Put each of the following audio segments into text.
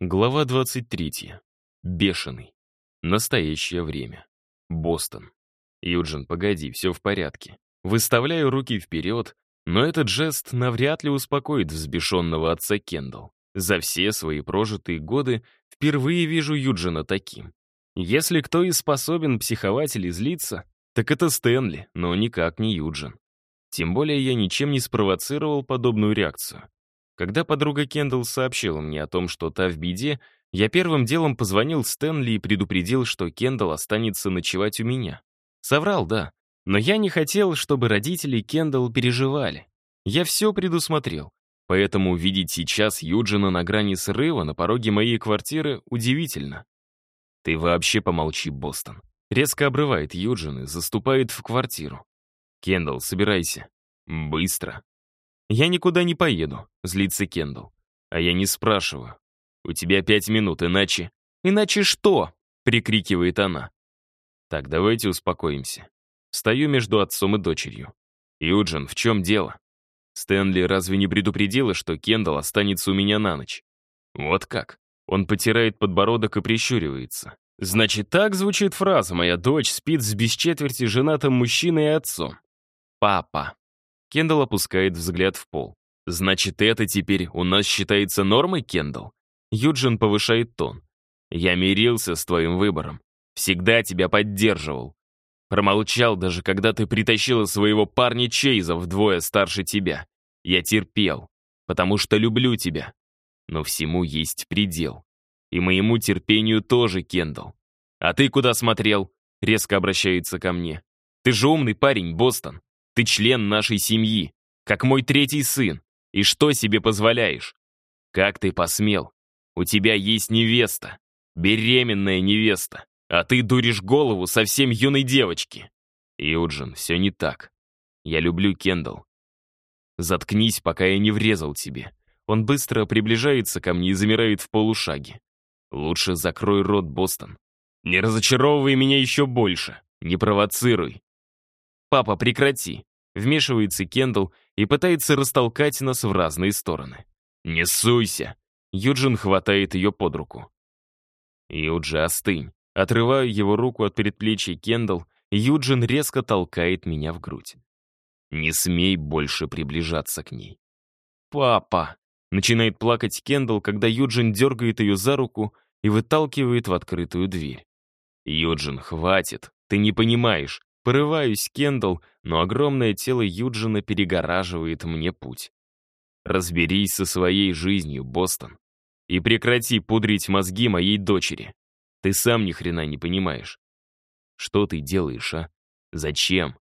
Глава 23. Бешеный. Настоящее время. Бостон. Юджин, погоди, все в порядке. Выставляю руки вперед, но этот жест навряд ли успокоит взбешенного отца Кендалл. За все свои прожитые годы впервые вижу Юджина таким. Если кто и способен психовать или злиться, так это Стэнли, но никак не Юджин. Тем более я ничем не спровоцировал подобную реакцию. Когда подруга Кендалл сообщила мне о том, что та в беде, я первым делом позвонил Стэнли и предупредил, что Кендалл останется ночевать у меня. Соврал, да. Но я не хотел, чтобы родители Кендалл переживали. Я все предусмотрел. Поэтому видеть сейчас Юджина на грани срыва на пороге моей квартиры удивительно. «Ты вообще помолчи, Бостон». Резко обрывает Юджин и заступает в квартиру. «Кендалл, собирайся. Быстро». «Я никуда не поеду», — злится Кендалл. «А я не спрашиваю. У тебя пять минут, иначе...» «Иначе что?» — прикрикивает она. «Так, давайте успокоимся. Стою между отцом и дочерью. Юджин, в чем дело? Стэнли разве не предупредила, что Кендалл останется у меня на ночь? Вот как. Он потирает подбородок и прищуривается. Значит, так звучит фраза «Моя дочь спит с без четверти женатым мужчиной и отцом». «Папа», Кендалл опускает взгляд в пол. «Значит, это теперь у нас считается нормой, Кендалл?» Юджин повышает тон. «Я мирился с твоим выбором. Всегда тебя поддерживал. Промолчал, даже когда ты притащила своего парня Чейза вдвое старше тебя. Я терпел, потому что люблю тебя. Но всему есть предел. И моему терпению тоже, Кендалл. А ты куда смотрел?» Резко обращается ко мне. «Ты же умный парень, Бостон. Ты член нашей семьи, как мой третий сын. И что себе позволяешь? Как ты посмел? У тебя есть невеста. Беременная невеста. А ты дуришь голову совсем юной девочки. Юджин, все не так. Я люблю Кендалл. Заткнись, пока я не врезал тебе. Он быстро приближается ко мне и замирает в полушаге. Лучше закрой рот, Бостон. Не разочаровывай меня еще больше. Не провоцируй. Папа, прекрати вмешивается Кендалл и пытается растолкать нас в разные стороны. «Не суйся!» Юджин хватает ее под руку. «Юджи, остынь!» Отрываю его руку от предплечья Кендалл, Юджин резко толкает меня в грудь. «Не смей больше приближаться к ней!» «Папа!» Начинает плакать Кендалл, когда Юджин дергает ее за руку и выталкивает в открытую дверь. «Юджин, хватит! Ты не понимаешь! Порываюсь, Кендалл, но огромное тело Юджина перегораживает мне путь. Разберись со своей жизнью, Бостон. И прекрати пудрить мозги моей дочери. Ты сам ни хрена не понимаешь. Что ты делаешь, а? Зачем?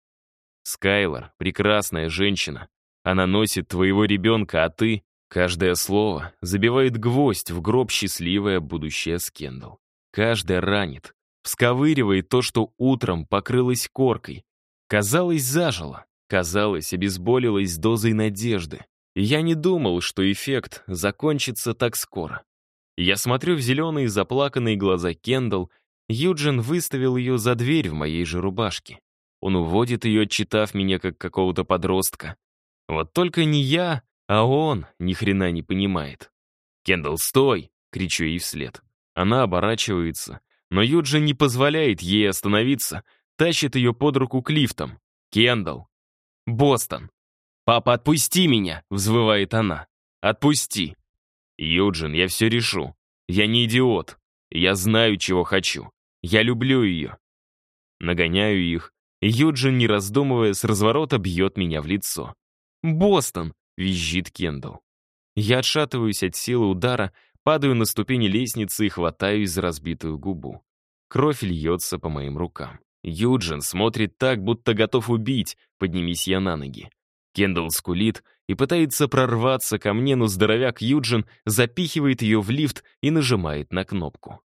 Скайлор — прекрасная женщина. Она носит твоего ребенка, а ты, каждое слово, забивает гвоздь в гроб счастливое будущее Скендал. Каждое ранит, Всковыривает то, что утром покрылось коркой. Казалось, зажило. Казалось, обезболилось дозой надежды. Я не думал, что эффект закончится так скоро. Я смотрю в зеленые заплаканные глаза Кендалл. Юджин выставил ее за дверь в моей же рубашке. Он уводит ее, отчитав меня как какого-то подростка. Вот только не я, а он ни хрена не понимает. «Кендалл, стой!» — кричу ей вслед. Она оборачивается но Юджин не позволяет ей остановиться, тащит ее под руку к лифтам. Кендалл. «Бостон!» «Папа, отпусти меня!» — взвывает она. «Отпусти!» «Юджин, я все решу. Я не идиот. Я знаю, чего хочу. Я люблю ее». Нагоняю их. Юджин, не раздумывая, с разворота бьет меня в лицо. «Бостон!» — визжит Кендалл. Я отшатываюсь от силы удара, Падаю на ступени лестницы и хватаюсь за разбитую губу. Кровь льется по моим рукам. Юджин смотрит так, будто готов убить, поднимись я на ноги. Кендалл скулит и пытается прорваться ко мне, но здоровяк Юджин запихивает ее в лифт и нажимает на кнопку.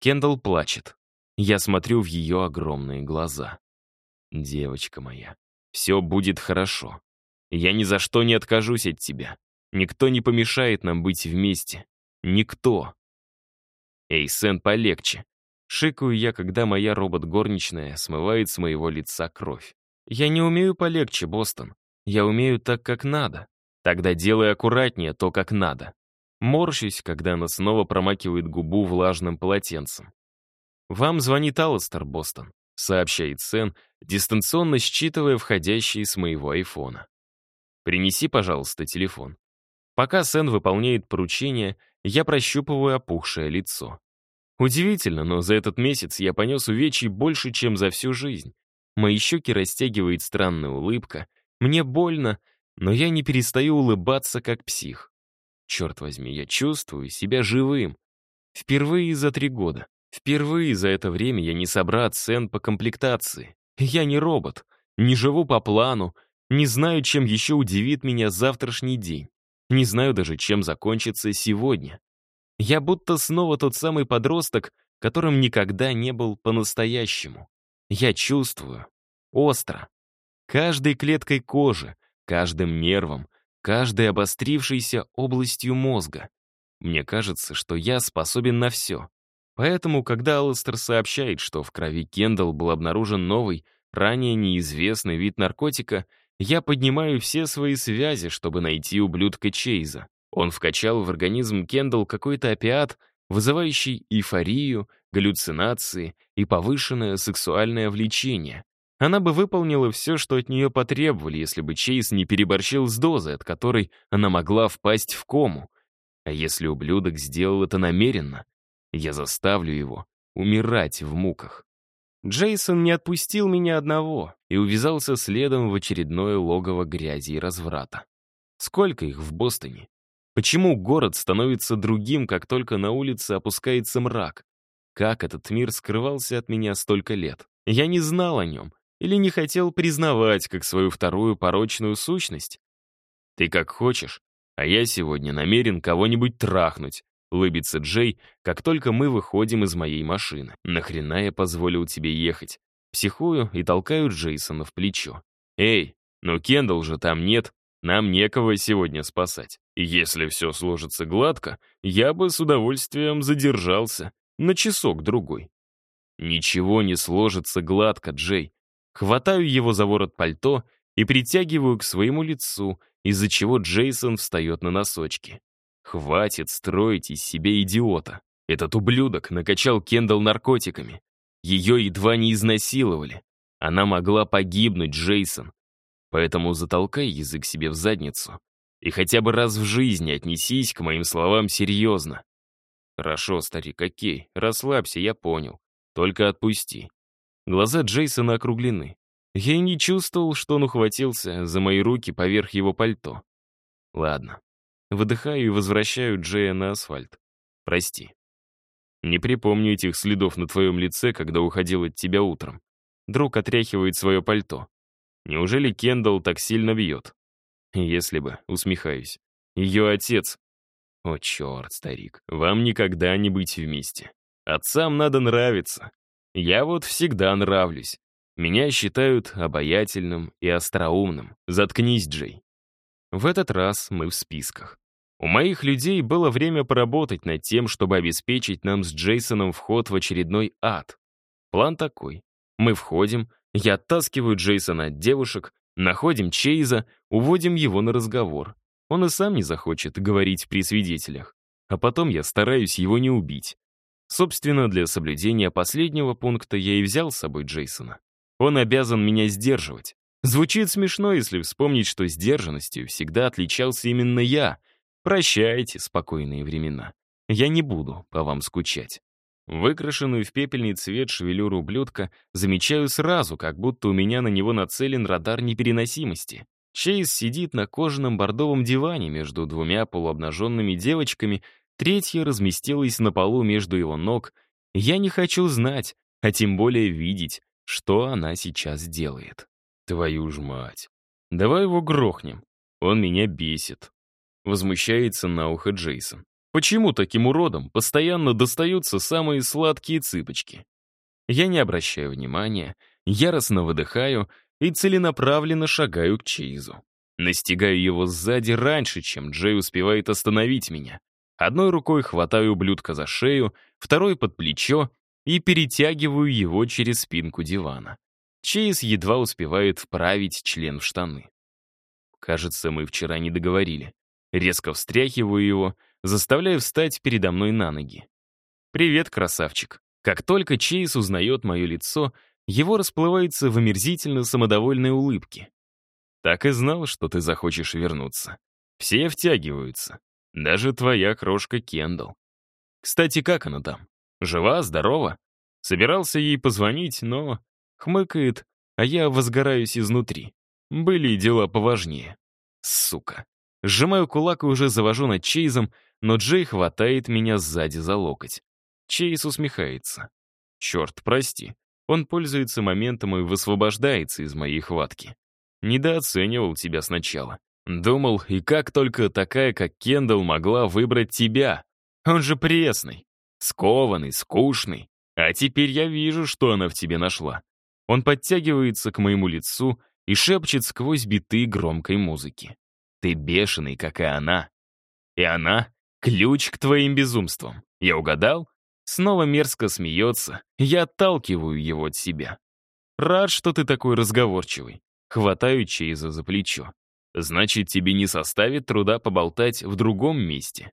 Кендалл плачет. Я смотрю в ее огромные глаза. «Девочка моя, все будет хорошо. Я ни за что не откажусь от тебя. Никто не помешает нам быть вместе. Никто. Эй, Сэн, полегче. Шикаю я, когда моя робот-горничная смывает с моего лица кровь. Я не умею полегче, Бостон. Я умею так, как надо. Тогда делай аккуратнее то, как надо. Морщусь, когда она снова промакивает губу влажным полотенцем. «Вам звонит Алластер, Бостон», — сообщает Сэн, дистанционно считывая входящие с моего айфона. «Принеси, пожалуйста, телефон». Пока Сэн выполняет поручение, я прощупываю опухшее лицо. Удивительно, но за этот месяц я понес увечий больше, чем за всю жизнь. Мои щеки растягивает странная улыбка. Мне больно, но я не перестаю улыбаться, как псих. Черт возьми, я чувствую себя живым. Впервые за три года. Впервые за это время я не собрат Сэн по комплектации. Я не робот, не живу по плану, не знаю, чем еще удивит меня завтрашний день. Не знаю даже, чем закончится сегодня. Я будто снова тот самый подросток, которым никогда не был по-настоящему. Я чувствую. Остро. Каждой клеткой кожи, каждым нервом, каждой обострившейся областью мозга. Мне кажется, что я способен на все. Поэтому, когда Алластер сообщает, что в крови Кендалл был обнаружен новый, ранее неизвестный вид наркотика, я поднимаю все свои связи, чтобы найти ублюдка Чейза. Он вкачал в организм Кендалл какой-то опиат, вызывающий эйфорию, галлюцинации и повышенное сексуальное влечение. Она бы выполнила все, что от нее потребовали, если бы Чейз не переборщил с дозой, от которой она могла впасть в кому. А если ублюдок сделал это намеренно, я заставлю его умирать в муках. Джейсон не отпустил меня одного и увязался следом в очередное логово грязи и разврата. Сколько их в Бостоне? Почему город становится другим, как только на улице опускается мрак? Как этот мир скрывался от меня столько лет? Я не знал о нем или не хотел признавать как свою вторую порочную сущность. «Ты как хочешь, а я сегодня намерен кого-нибудь трахнуть», — Лыбится Джей, как только мы выходим из моей машины. «Нахрена я позволил тебе ехать? психую и толкаю Джейсона в плечо. «Эй, но Кендалл же там нет, нам некого сегодня спасать. Если все сложится гладко, я бы с удовольствием задержался на часок-другой». «Ничего не сложится гладко, Джей». Хватаю его за ворот пальто и притягиваю к своему лицу, из-за чего Джейсон встает на носочки. «Хватит строить из себя идиота. Этот ублюдок накачал Кендалл наркотиками. Ее едва не изнасиловали. Она могла погибнуть, Джейсон. Поэтому затолкай язык себе в задницу. И хотя бы раз в жизни отнесись к моим словам серьезно. Хорошо, старик, окей. Расслабься, я понял. Только отпусти. Глаза Джейсона округлены. Я не чувствовал, что он ухватился за мои руки поверх его пальто. Ладно. Выдыхаю и возвращаю Джея на асфальт. Прости. Не припомню этих следов на твоем лице, когда уходил от тебя утром. Друг отряхивает свое пальто. Неужели Кендалл так сильно бьет? Если бы, усмехаюсь. Ее отец. О, черт, старик, вам никогда не быть вместе. Отцам надо нравиться. Я вот всегда нравлюсь. Меня считают обаятельным и остроумным. Заткнись, Джей. В этот раз мы в списках. У моих людей было время поработать над тем, чтобы обеспечить нам с Джейсоном вход в очередной ад. План такой. Мы входим, я оттаскиваю Джейсона от девушек, находим Чейза, уводим его на разговор. Он и сам не захочет говорить при свидетелях. А потом я стараюсь его не убить. Собственно, для соблюдения последнего пункта я и взял с собой Джейсона. Он обязан меня сдерживать. Звучит смешно, если вспомнить, что сдержанностью всегда отличался именно я, Прощайте спокойные времена. Я не буду по вам скучать. Выкрашенную в пепельный цвет шевелюру ублюдка замечаю сразу, как будто у меня на него нацелен радар непереносимости. Чейз сидит на кожаном бордовом диване между двумя полуобнаженными девочками, третья разместилась на полу между его ног. Я не хочу знать, а тем более видеть, что она сейчас делает. Твою ж мать. Давай его грохнем. Он меня бесит. Возмущается на ухо Джейсон. Почему таким уродом постоянно достаются самые сладкие цыпочки? Я не обращаю внимания, яростно выдыхаю и целенаправленно шагаю к Чейзу. Настигаю его сзади раньше, чем Джей успевает остановить меня. Одной рукой хватаю ублюдка за шею, второй под плечо и перетягиваю его через спинку дивана. Чейз едва успевает вправить член в штаны. Кажется, мы вчера не договорили резко встряхиваю его, заставляя встать передо мной на ноги. «Привет, красавчик!» Как только Чейз узнает мое лицо, его расплывается в омерзительно самодовольной улыбке. «Так и знал, что ты захочешь вернуться. Все втягиваются. Даже твоя крошка Кендалл. Кстати, как она там? Жива, здорова?» Собирался ей позвонить, но... Хмыкает, а я возгораюсь изнутри. Были дела поважнее. Сука. Сжимаю кулак и уже завожу над Чейзом, но Джей хватает меня сзади за локоть. Чейз усмехается. «Черт, прости». Он пользуется моментом и высвобождается из моей хватки. «Недооценивал тебя сначала. Думал, и как только такая, как Кендалл, могла выбрать тебя? Он же пресный, скованный, скучный. А теперь я вижу, что она в тебе нашла». Он подтягивается к моему лицу и шепчет сквозь биты громкой музыки. Ты бешеный, как и она. И она — ключ к твоим безумствам. Я угадал? Снова мерзко смеется. Я отталкиваю его от себя. Рад, что ты такой разговорчивый. Хватаю Чейза за плечо. Значит, тебе не составит труда поболтать в другом месте.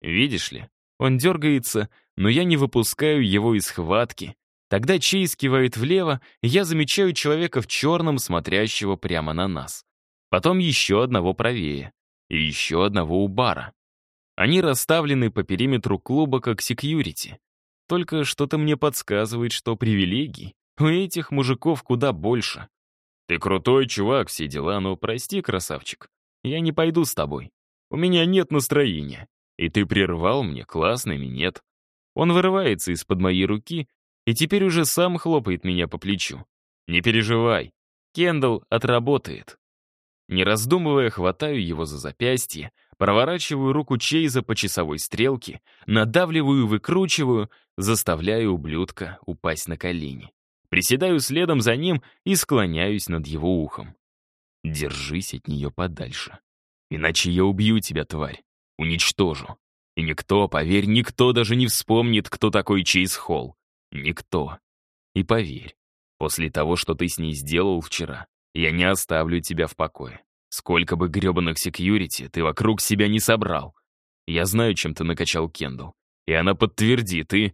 Видишь ли, он дергается, но я не выпускаю его из хватки. Тогда Чейз кивает влево, и я замечаю человека в черном, смотрящего прямо на нас. Потом еще одного правее. И еще одного у бара. Они расставлены по периметру клуба как секьюрити. Только что-то мне подсказывает, что привилегий у этих мужиков куда больше. Ты крутой чувак, все дела, но прости, красавчик. Я не пойду с тобой. У меня нет настроения. И ты прервал мне классный минет. Он вырывается из-под моей руки и теперь уже сам хлопает меня по плечу. Не переживай. Кендалл отработает. Не раздумывая, хватаю его за запястье, проворачиваю руку Чейза по часовой стрелке, надавливаю, и выкручиваю, заставляю ублюдка упасть на колени. Приседаю следом за ним и склоняюсь над его ухом. Держись от нее подальше. Иначе я убью тебя, тварь. Уничтожу. И никто, поверь, никто даже не вспомнит, кто такой Чейз Холл. Никто. И поверь, после того, что ты с ней сделал вчера, я не оставлю тебя в покое. Сколько бы грёбаных секьюрити ты вокруг себя не собрал. Я знаю, чем ты накачал Кендалл. И она подтвердит, и...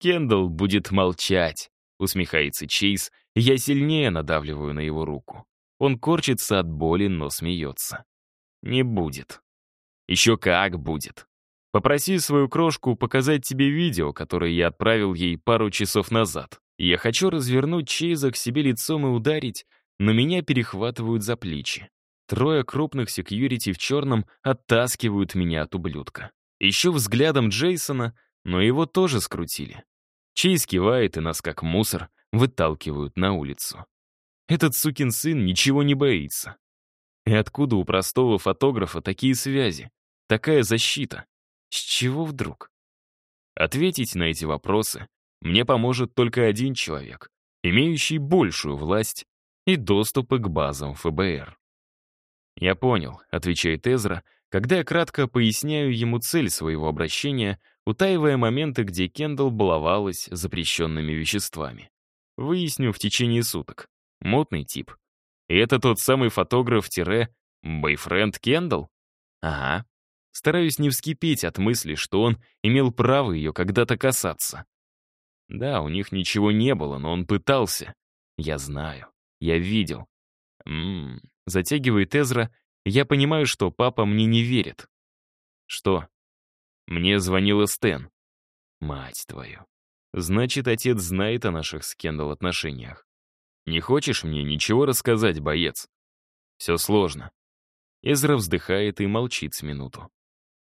Кендалл будет молчать, усмехается Чейз. Я сильнее надавливаю на его руку. Он корчится от боли, но смеется. Не будет. Еще как будет. Попроси свою крошку показать тебе видео, которое я отправил ей пару часов назад. Я хочу развернуть Чейза к себе лицом и ударить, но меня перехватывают за плечи. Трое крупных секьюрити в черном оттаскивают меня от ублюдка. Ищу взглядом Джейсона, но его тоже скрутили. Чейз кивает, и нас, как мусор, выталкивают на улицу. Этот сукин сын ничего не боится. И откуда у простого фотографа такие связи? Такая защита? С чего вдруг? Ответить на эти вопросы мне поможет только один человек, имеющий большую власть и доступа к базам ФБР. «Я понял», — отвечает Эзра, когда я кратко поясняю ему цель своего обращения, утаивая моменты, где Кендалл баловалась запрещенными веществами. Выясню в течение суток. Мотный тип. И это тот самый фотограф-бойфренд Кендалл? Ага. Стараюсь не вскипеть от мысли, что он имел право ее когда-то касаться. Да, у них ничего не было, но он пытался. Я знаю. Я видел. Ммм, затягивает Эзра. Я понимаю, что папа мне не верит. Что? Мне звонила Стэн. Мать твою. Значит, отец знает о наших с Кендалл отношениях. Не хочешь мне ничего рассказать, боец? Все сложно. Эзра вздыхает и молчит с минуту.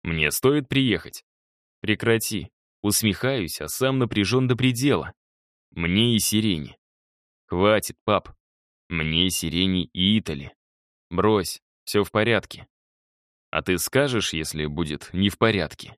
Мне стоит приехать. Прекрати. Усмехаюсь, а сам напряжен до предела. Мне и сирене. Хватит, пап. Мне сирени и Итали. Брось, все в порядке. А ты скажешь, если будет не в порядке?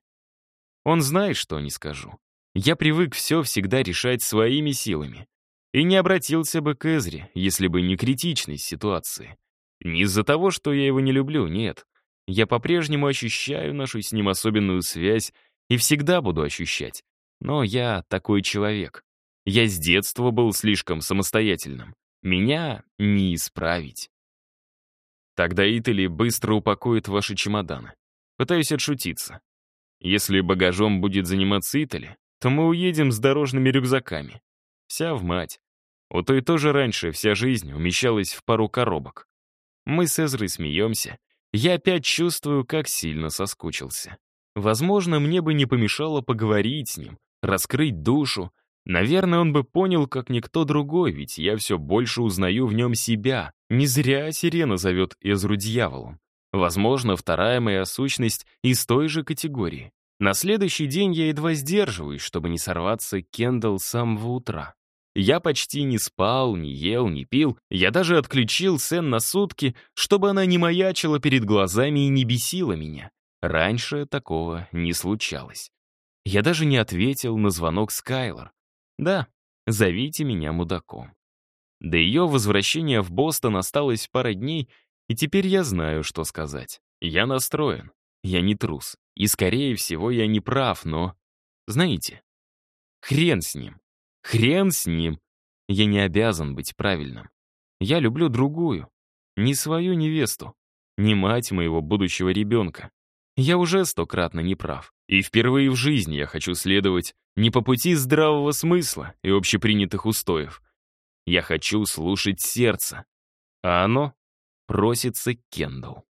Он знает, что не скажу. Я привык все всегда решать своими силами. И не обратился бы к Эзре, если бы не критичность ситуации. Не из-за того, что я его не люблю, нет. Я по-прежнему ощущаю нашу с ним особенную связь и всегда буду ощущать. Но я такой человек. Я с детства был слишком самостоятельным. Меня не исправить. Тогда Итали быстро упакует ваши чемоданы. Пытаюсь отшутиться. Если багажом будет заниматься Итали, то мы уедем с дорожными рюкзаками. Вся в мать. У той тоже раньше вся жизнь умещалась в пару коробок. Мы с Эзрой смеемся. Я опять чувствую, как сильно соскучился. Возможно, мне бы не помешало поговорить с ним, раскрыть душу, Наверное, он бы понял, как никто другой, ведь я все больше узнаю в нем себя. Не зря сирена зовет Эзру дьяволом. Возможно, вторая моя сущность из той же категории. На следующий день я едва сдерживаюсь, чтобы не сорваться Кендалл с самого утра. Я почти не спал, не ел, не пил. Я даже отключил Сен на сутки, чтобы она не маячила перед глазами и не бесила меня. Раньше такого не случалось. Я даже не ответил на звонок Скайлор. Да, зовите меня мудаком. До ее возвращения в Бостон осталось пара дней, и теперь я знаю, что сказать. Я настроен, я не трус, и, скорее всего, я не прав, но... Знаете, хрен с ним, хрен с ним. Я не обязан быть правильным. Я люблю другую, не свою невесту, не мать моего будущего ребенка. Я уже стократно неправ. И впервые в жизни я хочу следовать не по пути здравого смысла и общепринятых устоев. Я хочу слушать сердце, а оно просится Кендалл.